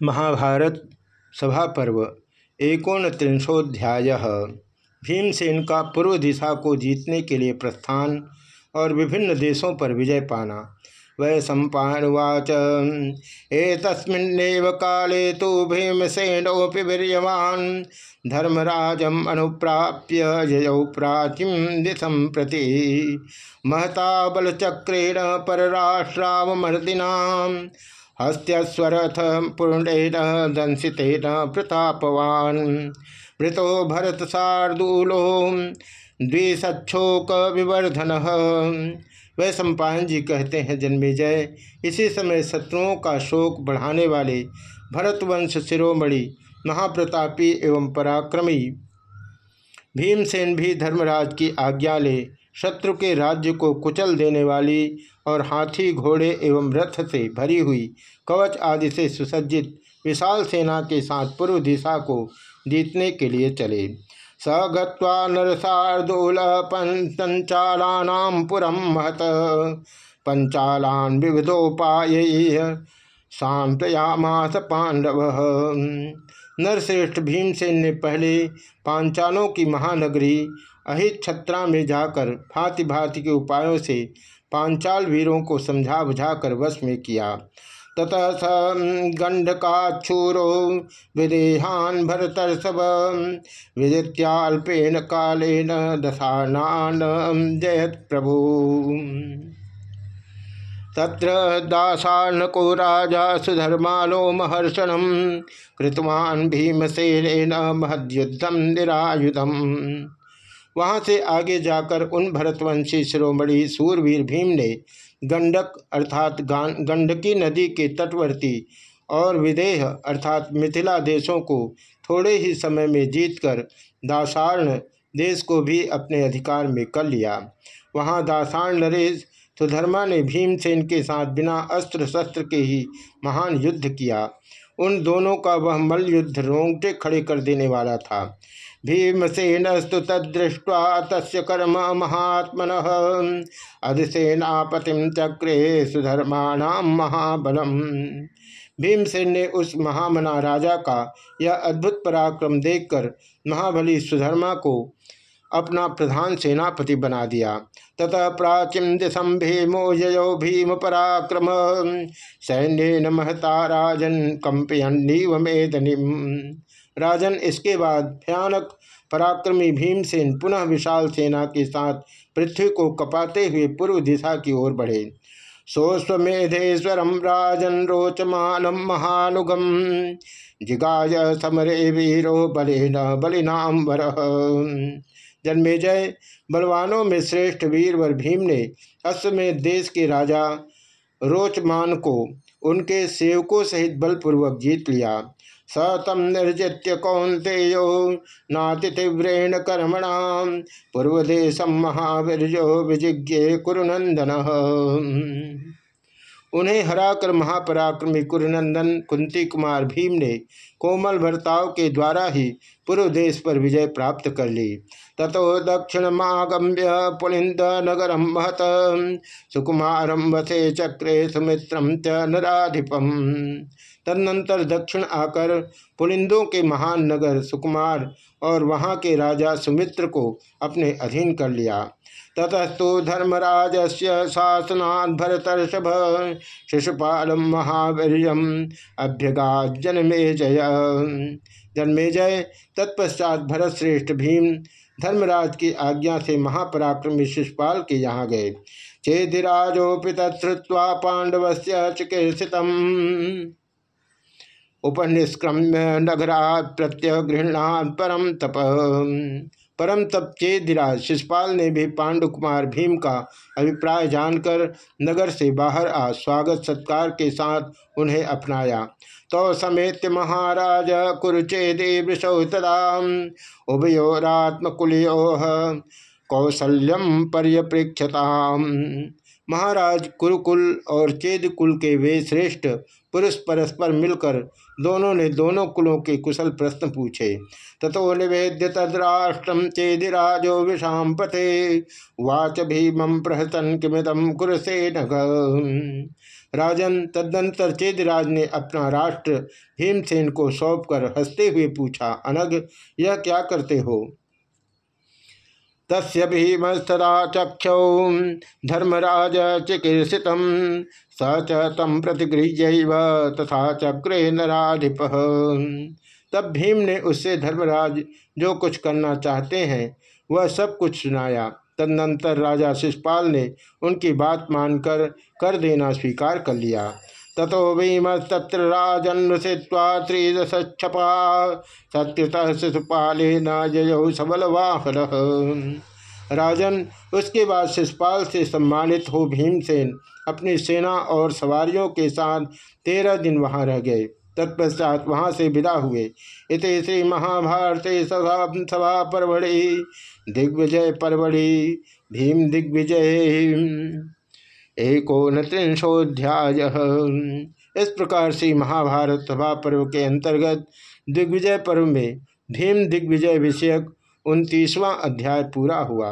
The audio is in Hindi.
महाभारत सभा पर्व एकोन त्रिंशोध्याय भीमसेन का पूर्व दिशा को जीतने के लिए प्रस्थान और विभिन्न देशों पर विजय पाना। वै सम्पावाच एतस्मिन्नेव काले तो भीमसेनोपि वीर्यवान्। धर्मराजम अनुप्राप्य ययौ प्राचीन दिशं प्रति। महता बलचक्रेण परराष्ट्रावमर्दिना हस्त्यस्वरथ पूर्णेन प्रतापवान्। मृतो भरत शार्दूलो द्विसच्छोक विवर्धन वह सम्पायन जी कहते हैं जन्मेजय इसी समय शत्रुओं का शोक बढ़ाने वाले भरतवंश शिरोमणि, महाप्रतापी एवं पराक्रमी भीमसेन भी धर्मराज की आज्ञा ले शत्रु के राज्य को कुचल देने वाली और हाथी, घोड़े एवं रथ से भरी हुई कवच आदि से सुसज्जित विशाल सेना के साथ पूर्व दिशा को जीतने के लिए चले। स गत्वा नरसार्दूल पंचालानाम पुरम महत। पंचालान विविधोपाय सांप्रयामास पांडव नरश्रेष्ठ भीमसेन ने पहले पांचालों की महानगरी अहित छत्रा में जाकर भांति भांति के उपायों से पांचाल वीरों को समझा बुझाकर वश में किया। ततः स गंडकाक्षूरो विदेहान भरतर्षभ विदित्याल्पेन कालेन दशानान जयत प्रभु। तत्र दासानको राजा सुधर्मालो महर्षण कृतवान भीमसेन महद्युद्धम निरायुधम। वहाँ से आगे जाकर उन भरतवंशी शिरोमणि सूरवीर भीम ने गंडक अर्थात गंडकी नदी के तटवर्ती और विदेह अर्थात मिथिला देशों को थोड़े ही समय में जीतकर दासार्ण देश को भी अपने अधिकार में कर लिया। वहाँ दासार्ण नरेश सुधर्मा ने भीमसेन के साथ बिना अस्त्र शस्त्र के ही महान युद्ध किया। उन दोनों का वह मल्ल युद्ध रोंगटे खड़े कर देने वाला था। भीमसेनस्तु तदृष्ट्वा तस्य कर्म महात्मन। अधिसेनापतिम चक्रे सुधर्माणाम महाबलम। भीमसेन ने उस महामना राजा का यह अद्भुत पराक्रम देखकर महाबली सुधर्मा को अपना प्रधान सेनापति बना दिया। ततः प्राचीन दिशम भीमो जयो भीम पराक्रम। सैन्य न महता राजन कंपयन्नीव मेदनिम। राजन, इसके बाद भयानक पराक्रमी भीमसेन पुनः विशाल सेना के साथ पृथ्वी को कपाते हुए पूर्व दिशा की ओर बढ़े। सोस्वेधेश्वरम राजन रोचमानम महानुगम। जिगाय समरे वीरो बलिन बलिनाम वर। जन्मेजय, बलवानों में श्रेष्ठ वीरवर भीम ने अश्वमेध देश के राजा रोचमान को उनके सेवकों सहित बलपूर्वक जीत लिया। स तम निर्जित्य कौंतेयो नातितीव्रेण कर्मण पूर्वदेशम महावीर्यो विजिज्ञे कुरुनंदन उन्हें हराकर महापराक्रमी कुरुनंदन कुंती कुमार भीम ने कोमल भर्ताव के द्वारा ही पूर्व देश पर विजय प्राप्त कर ली। ततो दक्षिण मागम्य पुलिंद नगर महत। सुकुमारम वसे चक्रे सुमित्रम च नराधिपम तदनंतर दक्षिण आकर पुलिंदों के महान नगर सुकुमार और वहाँ के राजा सुमित्र को अपने अधीन कर लिया। ततस्तु धर्मराज से शासना भरतर्षभ। शिशुपाल महावीर अभ्यगा जन्मे जय जन्मेजय तत्पश्चात भरत श्रेष्ठ भीम धर्मराज की आज्ञा से महापराक्रमी शिष्यपाल के यहाँ गए। चेदिराजोपि तत्वा पांडव से चिकित्सित उपनिष्क्रम्य नगरा प्रत्यगृहणा परम तप। परम तप चेदिराज शिषपाल ने भी पांडु कुमार भीम का अभिप्राय जानकर नगर से बाहर आ स्वागत सत्कार के साथ उन्हें अपनाया। तो समेत महाराज कुरुचेदे वृषौ तदा उभयोरात्मकुलियो कौशल्यम पर्यप्रेक्षता महाराज कुरुकुल और चेद कुल के वे श्रेष्ठ पुरुष परस्पर मिलकर दोनों ने दोनों कुलों के कुशल प्रश्न पूछे। तथो निवेद्य तद्राष्ट्रम चेदिराजो विषाम पते वाच भीमं प्रहसन किमिदम कुरसे राजन तदनंतर चेदराज ने अपना राष्ट्र भीमसेन को सौंपकर हँसते हुए पूछा अनग यह क्या करते हो? भीमस्तदा चक्षौ धर्मराज चिकीर्षित। स च तम प्रतिगृह्य तथा चक्रे नाधिप तब भीम ने उससे, धर्मराज जो कुछ करना चाहते हैं, वह सब कुछ सुनाया। तदनंतर राजा शिषपाल ने उनकी बात मानकर कर देना स्वीकार कर लिया। ततो भीमस्तत्र राजन्वसित्वा त्रिदशक्षपा सत्कृत शिशुपाल जय सबलवाहन। राजन उसके बाद शिषपाल से सम्मानित हो भीमसेन अपनी सेना और सवारियों के साथ तेरह दिन वहाँ रह गए। तत्पश्चात वहाँ से विदा हुए। इत श्री महाभारत सभा सभा परवड़ी दिग्विजय परवड़ी भीम दिग्विजय एकोन त्रिंशोध्याय इस प्रकार से महाभारत सभा पर्व के अंतर्गत दिग्विजय पर्व में भीम दिग्विजय विषयक उनतीसवां अध्याय पूरा हुआ।